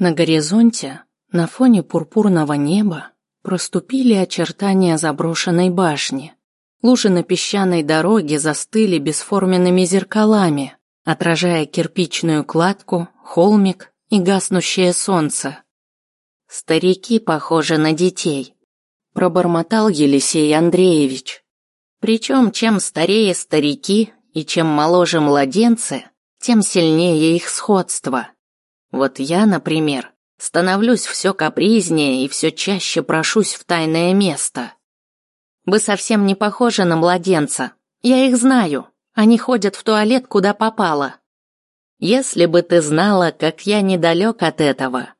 На горизонте, на фоне пурпурного неба, проступили очертания заброшенной башни. Лужи на песчаной дороге застыли бесформенными зеркалами, отражая кирпичную кладку, холмик и гаснущее солнце. «Старики похожи на детей», – пробормотал Елисей Андреевич. «Причем чем старее старики и чем моложе младенцы, тем сильнее их сходство. Вот я, например, становлюсь все капризнее и все чаще прошусь в тайное место. Вы совсем не похожи на младенца. Я их знаю. Они ходят в туалет, куда попало. Если бы ты знала, как я недалек от этого,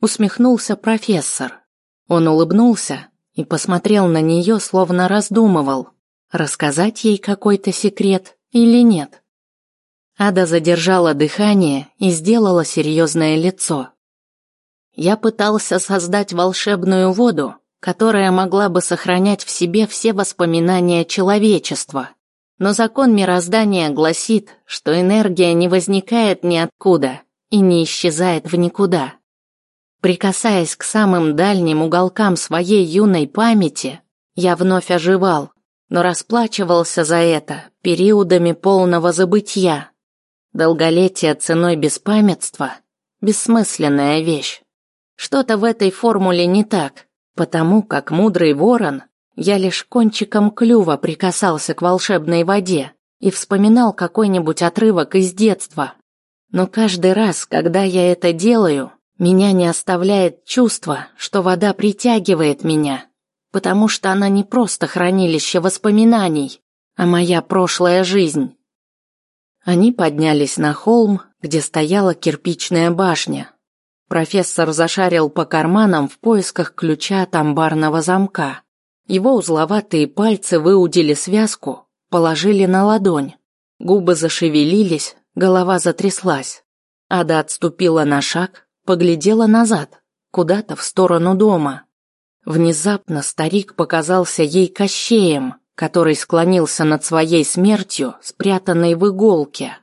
усмехнулся профессор. Он улыбнулся и посмотрел на нее, словно раздумывал, рассказать ей какой-то секрет или нет. Ада задержала дыхание и сделала серьезное лицо. Я пытался создать волшебную воду, которая могла бы сохранять в себе все воспоминания человечества. Но закон мироздания гласит, что энергия не возникает ниоткуда и не исчезает в никуда. Прикасаясь к самым дальним уголкам своей юной памяти, я вновь оживал, но расплачивался за это периодами полного забытья. Долголетие ценой беспамятства – бессмысленная вещь. Что-то в этой формуле не так, потому как мудрый ворон, я лишь кончиком клюва прикасался к волшебной воде и вспоминал какой-нибудь отрывок из детства. Но каждый раз, когда я это делаю, меня не оставляет чувство, что вода притягивает меня, потому что она не просто хранилище воспоминаний, а моя прошлая жизнь. Они поднялись на холм, где стояла кирпичная башня. Профессор зашарил по карманам в поисках ключа от амбарного замка. Его узловатые пальцы выудили связку, положили на ладонь. Губы зашевелились, голова затряслась. Ада отступила на шаг, поглядела назад, куда-то в сторону дома. Внезапно старик показался ей кощеем, который склонился над своей смертью, спрятанной в иголке.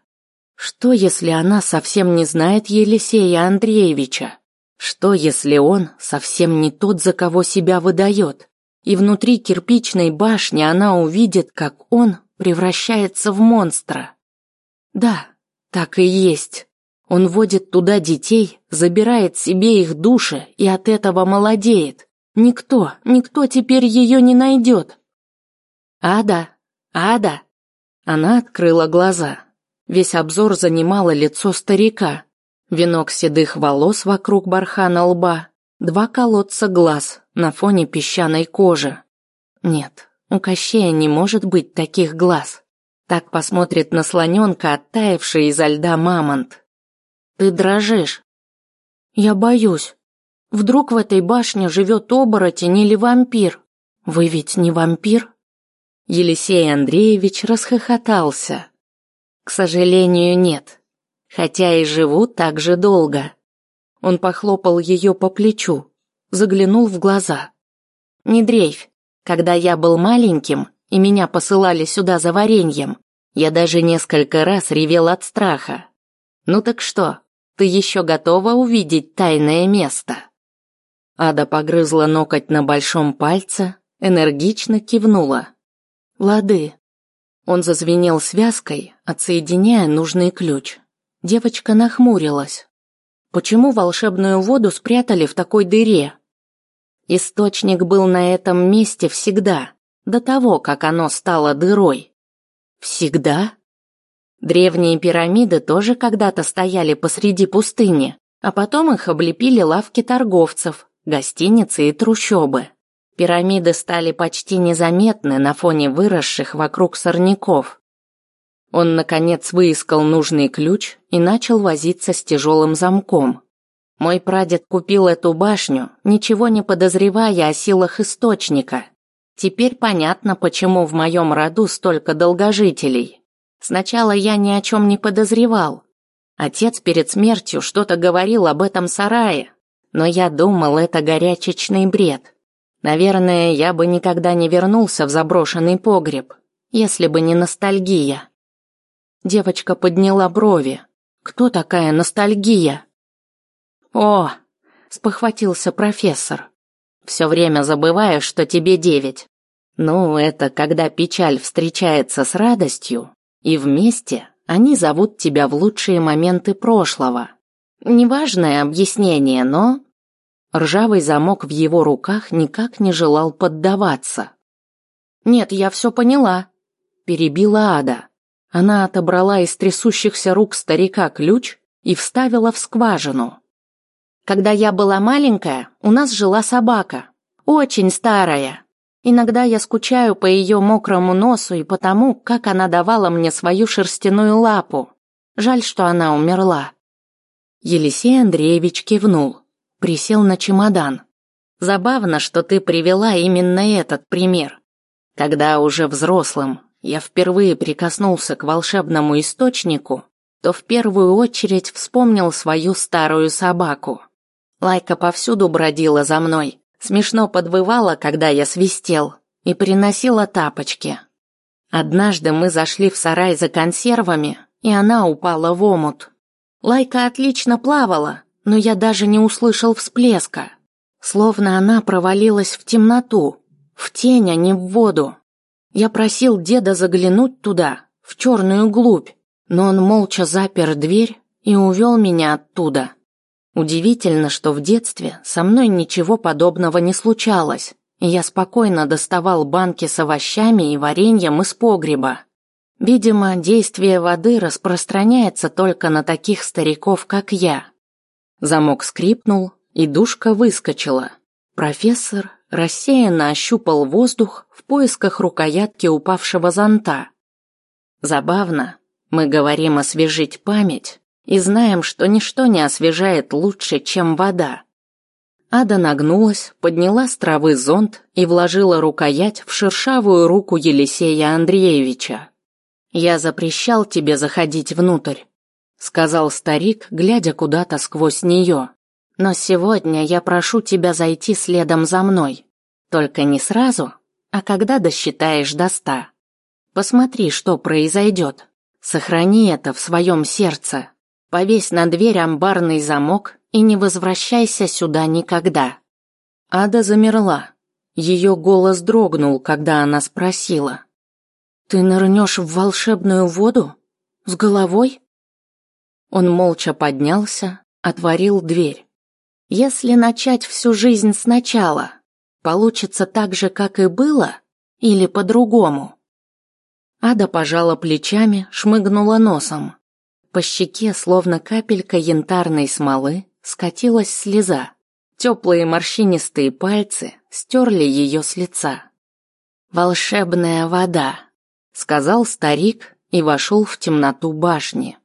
Что, если она совсем не знает Елисея Андреевича? Что, если он совсем не тот, за кого себя выдает? И внутри кирпичной башни она увидит, как он превращается в монстра. Да, так и есть. Он водит туда детей, забирает себе их души и от этого молодеет. Никто, никто теперь ее не найдет. «Ада! Ада!» Она открыла глаза. Весь обзор занимало лицо старика. Венок седых волос вокруг бархана лба, два колодца глаз на фоне песчаной кожи. Нет, у Кощея не может быть таких глаз. Так посмотрит на слоненка, оттаивший изо льда мамонт. Ты дрожишь. Я боюсь. Вдруг в этой башне живет оборотень или вампир? Вы ведь не вампир? Елисей Андреевич расхохотался. К сожалению, нет. Хотя и живу так же долго. Он похлопал ее по плечу, заглянул в глаза. Не дрейфь. Когда я был маленьким, и меня посылали сюда за вареньем, я даже несколько раз ревел от страха. Ну так что, ты еще готова увидеть тайное место? Ада погрызла ноготь на большом пальце, энергично кивнула. Лады. Он зазвенел связкой, отсоединяя нужный ключ. Девочка нахмурилась. Почему волшебную воду спрятали в такой дыре? Источник был на этом месте всегда, до того, как оно стало дырой. Всегда? Древние пирамиды тоже когда-то стояли посреди пустыни, а потом их облепили лавки торговцев, гостиницы и трущобы. Пирамиды стали почти незаметны на фоне выросших вокруг сорняков. Он, наконец, выискал нужный ключ и начал возиться с тяжелым замком. Мой прадед купил эту башню, ничего не подозревая о силах источника. Теперь понятно, почему в моем роду столько долгожителей. Сначала я ни о чем не подозревал. Отец перед смертью что-то говорил об этом сарае, но я думал, это горячечный бред. Наверное, я бы никогда не вернулся в заброшенный погреб, если бы не ностальгия. Девочка подняла брови. Кто такая ностальгия? О, спохватился профессор. Все время забываю, что тебе девять. Ну, это когда печаль встречается с радостью, и вместе они зовут тебя в лучшие моменты прошлого. Неважное объяснение, но... Ржавый замок в его руках никак не желал поддаваться. «Нет, я все поняла», – перебила Ада. Она отобрала из трясущихся рук старика ключ и вставила в скважину. Когда я была маленькая, у нас жила собака. Очень старая. Иногда я скучаю по ее мокрому носу и потому, как она давала мне свою шерстяную лапу. Жаль, что она умерла. Елисей Андреевич кивнул, присел на чемодан. Забавно, что ты привела именно этот пример. Когда уже взрослым я впервые прикоснулся к волшебному источнику, то в первую очередь вспомнил свою старую собаку. Лайка повсюду бродила за мной, смешно подвывала, когда я свистел, и приносила тапочки. Однажды мы зашли в сарай за консервами, и она упала в омут. Лайка отлично плавала, но я даже не услышал всплеска. Словно она провалилась в темноту, в тень, а не в воду. Я просил деда заглянуть туда, в черную глубь, но он молча запер дверь и увел меня оттуда. Удивительно, что в детстве со мной ничего подобного не случалось, и я спокойно доставал банки с овощами и вареньем из погреба. Видимо, действие воды распространяется только на таких стариков, как я. Замок скрипнул, и душка выскочила. Профессор рассеянно ощупал воздух в поисках рукоятки упавшего зонта. Забавно, мы говорим освежить память и знаем, что ничто не освежает лучше, чем вода. Ада нагнулась, подняла с травы зонт и вложила рукоять в шершавую руку Елисея Андреевича. «Я запрещал тебе заходить внутрь», — сказал старик, глядя куда-то сквозь нее. Но сегодня я прошу тебя зайти следом за мной. Только не сразу, а когда досчитаешь до ста. Посмотри, что произойдет. Сохрани это в своем сердце. Повесь на дверь амбарный замок и не возвращайся сюда никогда. Ада замерла. Ее голос дрогнул, когда она спросила. «Ты нырнешь в волшебную воду? С головой?» Он молча поднялся, отворил дверь. Если начать всю жизнь сначала, получится так же, как и было, или по-другому? Ада пожала плечами, шмыгнула носом. По щеке, словно капелька янтарной смолы, скатилась слеза. Теплые морщинистые пальцы стерли ее с лица. «Волшебная вода», — сказал старик и вошел в темноту башни.